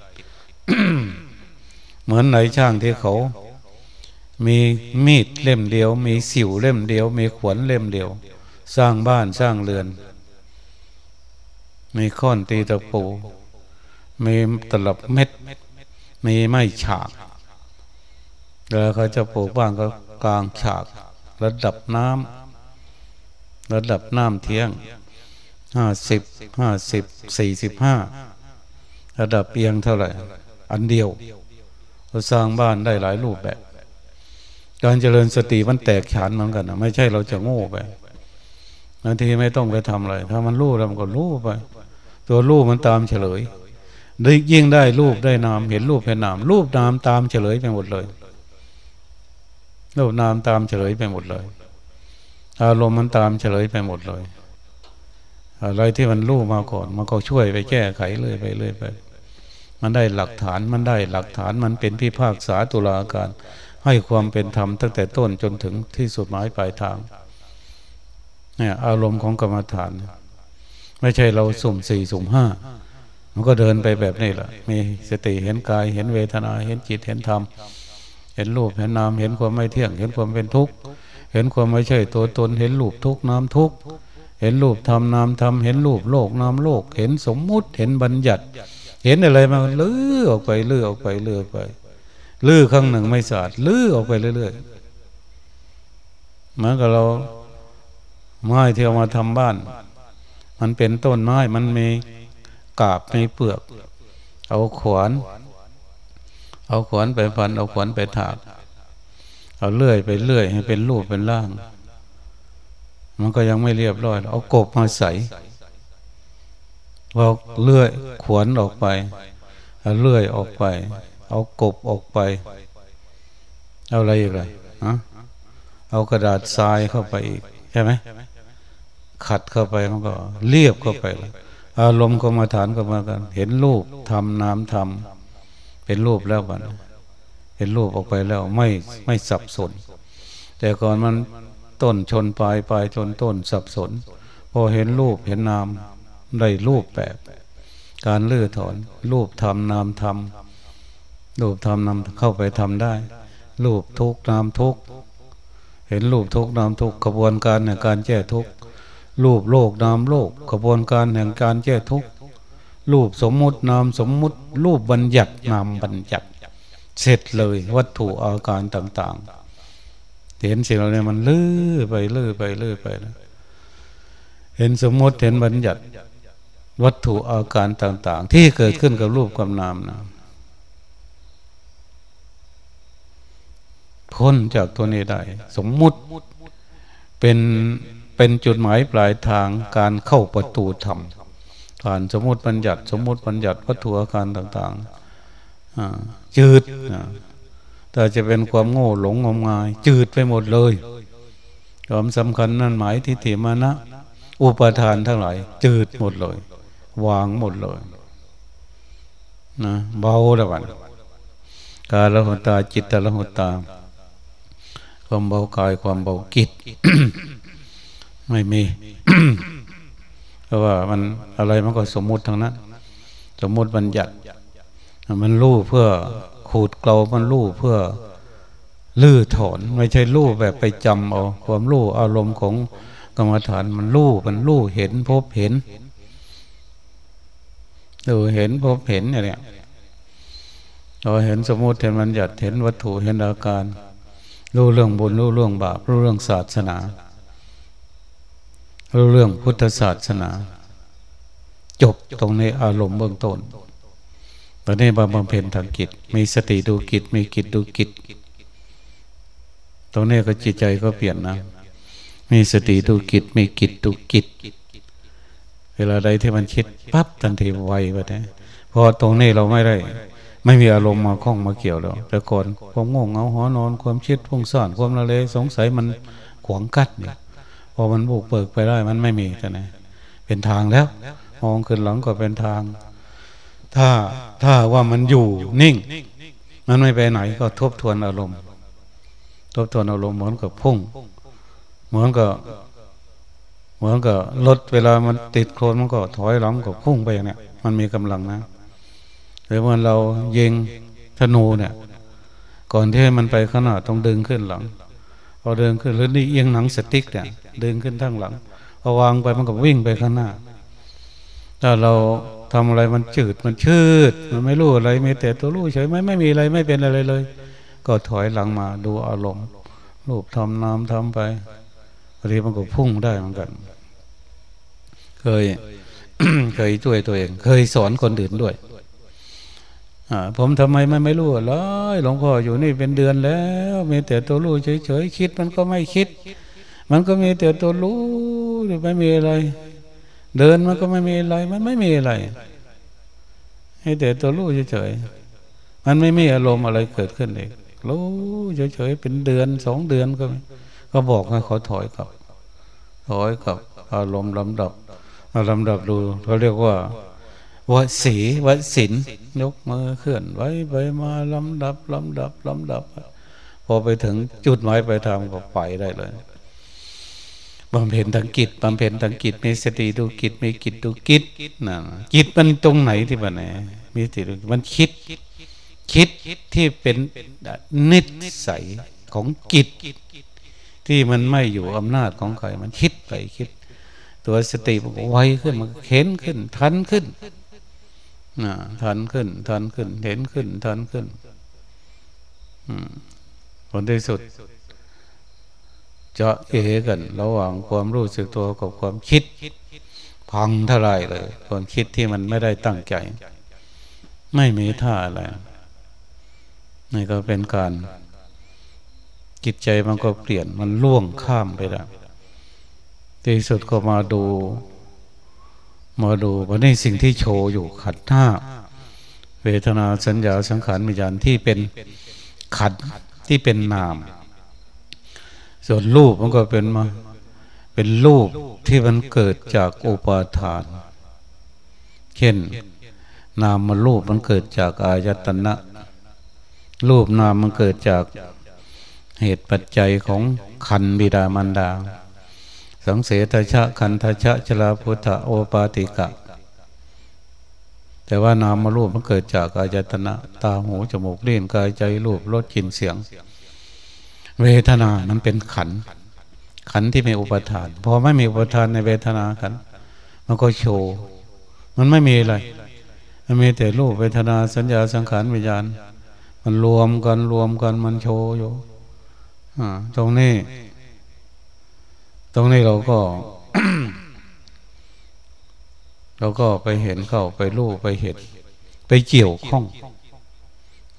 เหมือนไหนช่างที่เขา มีมีดเล่มเดียว มีสิวเล่มเดียว มีขวนเล่มเดียว สร้างบ้านสร้างเรือน มีค้อนตีตะปู มีตลับเม็ด มีไม้ฉากแล้วเขาจะปลูกบ้านก็กลางฉาก ระดับน้ำระดับน้ำเที่ยงห้าสิบห้าสิบสี่สิบห้าระดับเอียงเท่าไหร่ อันเดียวเราสร้างบ้านได้หลายรูปแบบ การเจริญสติมันแตกฉานเหมือนกันนะไม่ใช่เราจะโง่ไปบางทีไม่ต้องไปทำอะไรถ้ามันรู้แล้วมันก็รู้ไป ตัวรู้มันตามเฉลยได้ยิ่งได้รูปได้นามเห็นรูปเห็นนามรูปนามตามเฉลยไปหมดเลยรูปนามตามเฉลยไปหมดเลย อารมณ์มันตามเฉลยไปหมดเลยอะไรที่มันรู้มาก่อน มันก็ช่วยไปแก้ไขเลยไปเลยไป มันได้หลักฐานมันได้หลักฐานมันเป็นพิพากษาตุลาการ ให้ความเป็นธรรมตั้งแต่ต้นจนถึงที่สุดหมายปลายทางเนี่ยอารมณ์ของกรรมฐาน ไม่ใช่เราสุ่มสี่สุ่มห้ามันก็เดินไปแบบนี้แหละมีสติเห็นกาย เห็นเวทนา เห็นจิตเห็นธรรม เห็นรูปเห็นนาม เห็นความไม่เที่ยง เห็นความเป็นทุกข์ เห็นความไม่ใช่ตัวตน เห็นรูปทุกข์นามทุกข์เห็นรูปทำนามทำเห็นรูปโลกนามโลก เห็นสมมุติ เห็นบัญญัติ เห็นอะไรมาลื้อออกไปลื้อออกไปลื้อไปลื้อครั้งหนึ่งไม่สะอาดลื้อออกไปเรื่อยๆเหมือนกับเราไม้ที่เอามาทำบ้าน มันเป็นต้นไม้มันมีกาบมีเปลือก เอาขวานเอาขวานไปฟัน เอาขวานไปถากเอาเลื่อยไปเลื่อยให้เป็นรูปเป็นร่าง มันก็ยังไม่เรียบร้อย เอากบมาใส่เอาเลื่อยขวนออกไปเอาเลื่อยออกไป เอากบออกไป เอาอะไรอีกเลยฮะเอากระดาษทรายเข้าไปอีกใช่ไหม ขัดเข้าไปมันก็เรียบเข้าไปอารมณ์ก็มาฐานก็มากัน เห็นรูปทำน้ำทำเป็นรูปแล้วบัดเห็นรูปออกไปแล้วไม่ไม่สับสน แต่ก่อนมันต้นชนปลายปลายชนต้นสับสน พอเห็นรูปเห็นนามได้รูปแบบ การเลื่อถอน รูปทำนามทำรูปทำนามเข้าไปทำได้ รูปทุกนามทุกเห็นรูปทุกนามทุกกระบวนการแห่งการแก้ทุก รูปโลกนามโลกกระบวนการแห่งการแก้ทุกข์รูปสมมุตินามสมมุติ รูปบัญญัตินามบัญญัติเสร็จเลยวัตถุอาการต่าง ๆ เห็นสิ่งเหล่านี้มันลื้อไปลื้อไปลื้อไปนะเห็นสมมติเห็นบัญญัติ วัตถุอาการต่าง ๆ ที่เกิดขึ้นกับรูปกับนามนะพ้นจากตัวนี้ได้ สมมุติเป็น เป็นจุดหมายปลายทางการเข้าประตูธรรมผ่านสมมติบัญญัติ สมมติบัญญัติวัตถุอาการต่างๆจืดแต่จะเป็นความโง่หลงงมงาย จืดไปหมดเลยความสำคัญนั่นหมายที่ถิมานะ อุปทานทั้งหลาย จืดหมดเลย วางหมดเลยนะเบาแล้ววันกาละหุตาจิตละหุตาความเบากายความเบากิจ ไม่มี เพราะว่ามันอะไรมันก็สมมุติทั้งนั้น สมมุติบัญญัติ มันรู้เพื่อขูดเกลามันรู้เพื่อลื้อถอน ไม่ใช่รู้แบบไปจำเอาความรู้อารมณ์ของกรรมฐานมันรู้มันรู้เห็นพบเห็นดูเห็นพบเห็นเนี่ยเราเห็นสมมติเห็นมันหยัดเห็นวัตถุเห็นอาการ รู้เรื่องบุญรู้เรื่องบาปรู้เรื่องศาสนา เรื่องพุทธศาสนา จบตรงในอารมณ์เบื้องต้นตอนนี้บำเพ็ญทางกิจ มีสติดูกิจ มีกิจดูกิจ ตรงนี้ก็จิตใจก็เปลี่ยนนะ มีสติดูกิจ มีกิจดูกิจ เวลาใดที่มันคิดปั๊บทันทีไวไปนะพอตรงนี้เราไม่ได้ ไม่มีอารมณ์มาคล้องมาเกี่ยวแล้วแต่ก่อนความง่วงเหงาหอนอน ความคิดพุ่งซ่านความละเลยสงสัยมันขวางกัดเนี่ย พอมันบุกเปิกไปได้มันไม่มีแต่ไหนเป็นทางแล้ว มองขึ้นหลังก็เป็นทาง ถ้าถ้าว่ามันอยู่นิ่ง มันไม่ไปไหนก็ทบทวนอารมณ์ ทบทวนอารมณ์เหมือนกับพุ่ง เหมือนกับเหมือนกับรถเวลามันติดโคลนมันก็ถอยหลังก็พุ่งไปอย่างนี้มันมีกำลังนะหรือว่าเรายิงธนูเนี่ย ก่อนที่มันไปขนาดต้องดึงขึ้นหลังพอเดินขึ้นแล้วนี่เอียงหนังสติ๊กเนี่ย ดึงขึ้นทั้งหลังพอวางไปมันก็วิ่งไปข้างหน้า ถ้าเราทำอะไรมันจืดมันชืด มันไม่รู้อะไรมีแต่ตัวรู้เฉยไม่ไม่มีอะไรไม่เป็นอะไรเลย ก็ถอยหลังมาดูอารมณ์รูปทำนามทำไปบางทีมันก็พุ่งได้เหมือนกัน เคย เคยช่วยตัวเอง เคยสอนคนอื่นด้วยผมทำไมไม่ไม่รู้เลยหลวงพ่ออยู่นี่เป็นเดือนแล้ว มีแต่ตัวรู้เฉยๆคิดมันก็ไม่คิด มันก็มีแต่ตัวรู้ไม่มีอะไร เดินมันก็ไม่มีอะไร มันไม่มีอะไร ให้แต่ตัวรู้เฉยๆมันไม่มีอารมณ์อะไรเกิดขึ้นเองรู้เฉยๆเป็นเดือนสองเดือนก็ก็บอกให้เขาถอยกลับ ถอยกลับ อารมณ์ลำดับลำดับดูเขาเรียกว่าวสีวสินยกมือเคลื่อนไว้ไปมาลำดับลำดับลำดับ พอไปถึงจุดหมายไปทางก็ไปได้เลย บำเพ็ญทางกิจบำเพ็ญทางกิจมีสติดูกิจมีกิจดูกิจนะกิจมันตรงไหนที่มันไหนมีสติดูมันคิด คิดที่เป็นนิสัยของกิจที่มันไม่อยู่อำนาจของใครมันคิดไปคิด ตัวสติมันไวขึ้นมันเข็นขึ้น ทันขึ้นนะทันขึ้น ทันขึ้น เห็นขึ้น ทันขึ้นผลที่สุด จะเอกัน ระหว่างความรู้สึกตัวกับความคิด พังเท่าไรเลย ความคิดที่มันไม่ได้ตั้งใจ ไม่มีท่าอะไรนี่ก็เป็นการจิตใจมันก็เปลี่ยนมันล่วงข้ามไปแล้วที่สุดก็มาดู มาดูวันนี้สิ่งที่โชว์อยู่ขัดหน้า เวทนาสัญญาสังขารมิญาณที่เป็นขัดที่เป็นนาม ส่วนรูปมันก็เป็นมา เป็นรูปที่มันเกิดจากอุปาทาน เช่น นามมันรูปมันเกิดจากอายตนะ รูปนามมันเกิดจากเหตุปัจจัยของขันบิดามารดา สังเสตชะคันทชะชลาพุทธโอปาติกะ แต่ว่านามมารูปมันเกิดจากอายตนะ ตาหูจมูกเลี้ยงกายใจรูปรสกลิ่นเสียง เวทนานั้นเป็นขัน ขันที่มีอุปทาน พอไม่มีอุปทานในเวทนาขัน มันก็โชว์ มันไม่มีอะไร มันมีแต่รูปเวทนาสัญญาสังขารวิญญาณ มันรวมกันรวมกันมันโชว์อยู่ตรงนี้ ตรงนี้เราก็ เราก็ไปเห็นเข้าไปรู้ไปเห็น ไปเกี่ยวข้อง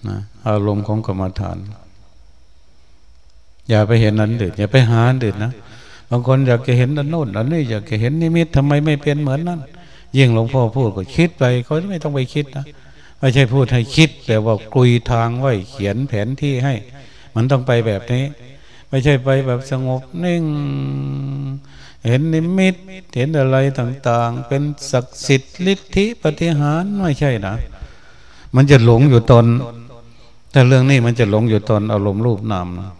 นะอารมณ์ของกรรมฐาน อย่าไปเห็นนั้นเด็ดอย่าไปหาเด็ดนะบางคนอยากจะเห็นนันโน้นนันนี่อยากจะเห็นนิมิตทำไมไม่เป็นเหมือนนั้น ยิ่งหลวงพ่อพูดก็คิดไปเขาไม่ต้องไปคิดนะไม่ใช่พูดให้คิดแต่ว่ากุยทางไว้เขียนแผนที่ให้ มันต้องไปแบบนี้ ไม่ใช่ไปแบบสงบนิ่งอเห็นนิมิต เห็นอะไรต่างๆ เป็นศักดิ์สิทธิ์ฤทธิปฏิหารไม่ใช่นะ มันจะหลงอยู่ตนแต่เรื่องนี้มันจะหลงอยู่ตนอารมณ์รูปนามนะ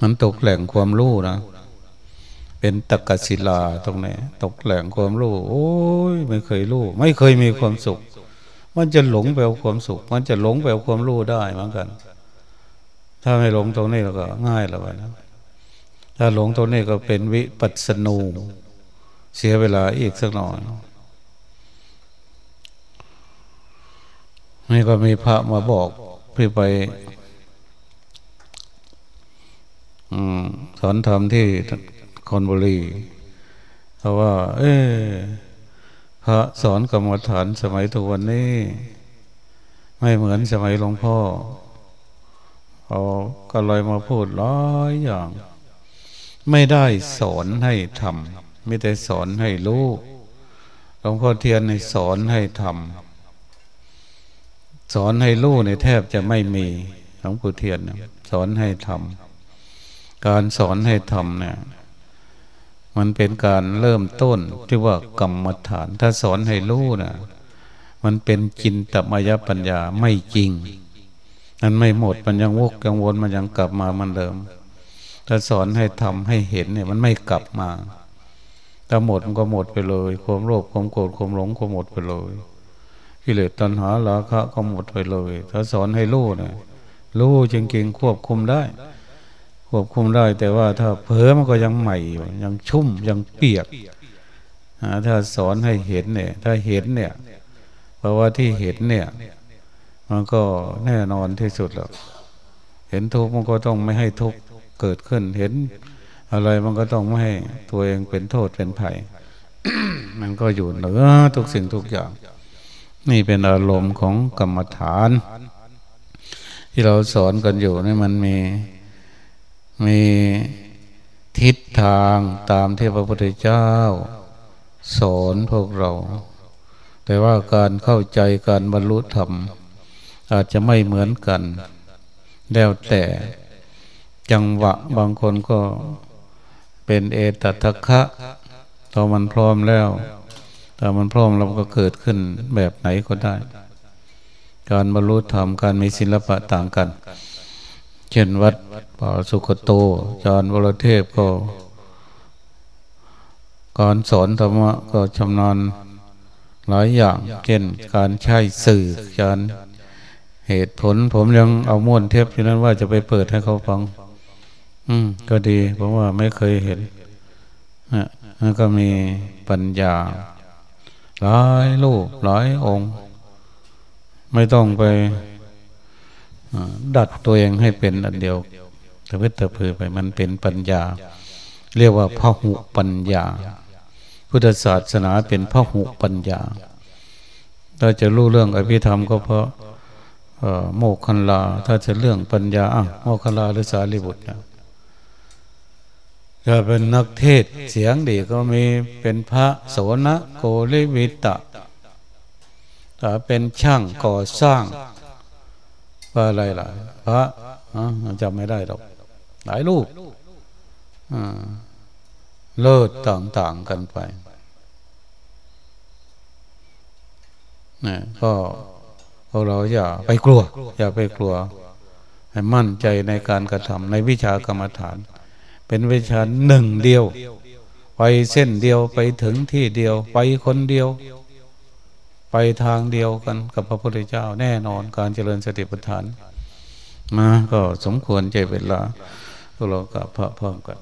มันตกแหล่งความรู้นะ เป็นตะกศิลาตรงนี้ตกแหล่งความรู้ โอ้ยไม่เคยรู้ ไม่เคยมีความสุข มันจะหลงไปเอาความสุข มันจะหลงไปเอาความรู้ได้เหมือนกัน ถ้าไม่หลงตรงนี้เราก็ง่ายแล้วไปนะถ้าหลงตรงนี้ก็เป็นวิปัสสนูเสียเวลาอีกสักหน่อยนี่ก็มีพระมาบอกพี่ไป สอนธรรมที่คอนบุรีเพราะว่า เออพระสอนกรรมฐานสมัยทุกวันนี้ ไม่เหมือนสมัยหลวงพ่อเอาก็เลยมาพูดร้อยอย่าง ไม่ได้สอนให้ทำไม่ได้สอนให้รู้หลวงพ่อเทียนในสอนให้ทำสอนให้รู้ในแทบจะไม่มีหลวงปู่เทียนสอนให้ทำ การสอนให้ทำเนี่ยมันเป็นการเริ่มต้นที่ว่ากรรมฐาน ถ้าสอนให้รู้นะมันเป็นจินตมายปัญญาไม่จริงมันไม่หมดมันยังวกยังวนมันยังกลับมามันเดิม ถ้าสอนให้ทำให้เห็นเนี่ย มันไม่กลับมาถ้าหมดมันก็หมดไปเลย ความโลภความโกรธความหลงก็หมดไปเลยกิเลสตัณหาราคะก็หมดไปเลย ถ้าสอนให้รู้เนี่ยรู้จริงๆควบคุมได้ ควบคุมได้ แต่ว่าถ้าเผลอมันก็ยังใหม่อยู่ยังชุ่มยังเปียกถ้าสอนให้เห็นเนี่ย ถ้าเห็นเนี่ยเพราะว่าที่เห็นเนี่ย มันก็แน่นอนที่สุดแล้วเห็นทุกข์มันก็ต้องไม่ให้ทุกข์เกิดขึ้นเห็น อะไรมันก็ต้องไม่ให้ตัวเองเป็นโทษเป็นภัยมันก็อยู่เหนือทุกสิ่งทุกอย่าง นี่เป็นอารมณ์ของกรรมฐาน ที่เราสอนกันอยู่นี่มันมี มีทิศทางตามที่พระพุทธเจ้า สอนพวกเรา แต่ว่าการเข้าใจการบรรลุธรรม อาจจะไม่เหมือนกัน แล้วแต่จังหวะบางคนก็เป็นเอตทัคคะตอนมันพร้อมแล้วถ้ามันพร้อมเราก็เกิดขึ้นแบบไหนก็ได้ การบรรลุธรรมการมีศิลปะต่างกัน เช่นวัดป่าสุขโต จารวรเทพก็ การสอนธรรมะก็ชำนาญหลายอย่าง เช่นการใช้สื่อการเหตุผล ผมยังเอาม้วนเทปที่นั้นว่าจะไปเปิดให้เขาฟัง อืม ก็ดีเพราะว่าไม่เคยเห็นนะแล้วก็มีปัญญา หลายลูกหลายองค์ ไม่ต้องไป ดัดตัวเองให้เป็นอันเดียวแต่เวทเพือไปมันเป็นปัญญา เรียกว่าพหุปัญญา พุทธศาสนาเป็นพหุปัญญาเราจะรู้เรื่องอภิธรรมก็เพราะโมกขันลา ถ้าจะเรื่องปัญญาอะโมกขันลาหรือสารีบุตรนะถ้าเป็นนักเทศเสียงดีก็มีเป็นพระโสนโกลิวิตะถ้าเป็นช่างก่อสร้าง ว่าอะไรล่ะพระจำไม่ได้หรอก หลายรูปเลิศต่างๆกันไปนี่ก็พวกเราอย่าไปกลัว อย่าไปกลัว ให้มั่นใจในการกระทำในวิชากรรมฐาน เป็นวิชาหนึ่งเดียว ไปเส้นเดียวไปถึงที่เดียว ไปคนเดียว ไปทางเดียวกันกับพระพุทธเจ้าแน่นอนการเจริญสติปัฏฐานมาก็สมควรใจเวลาพวกเรากับพระพร้อมกัน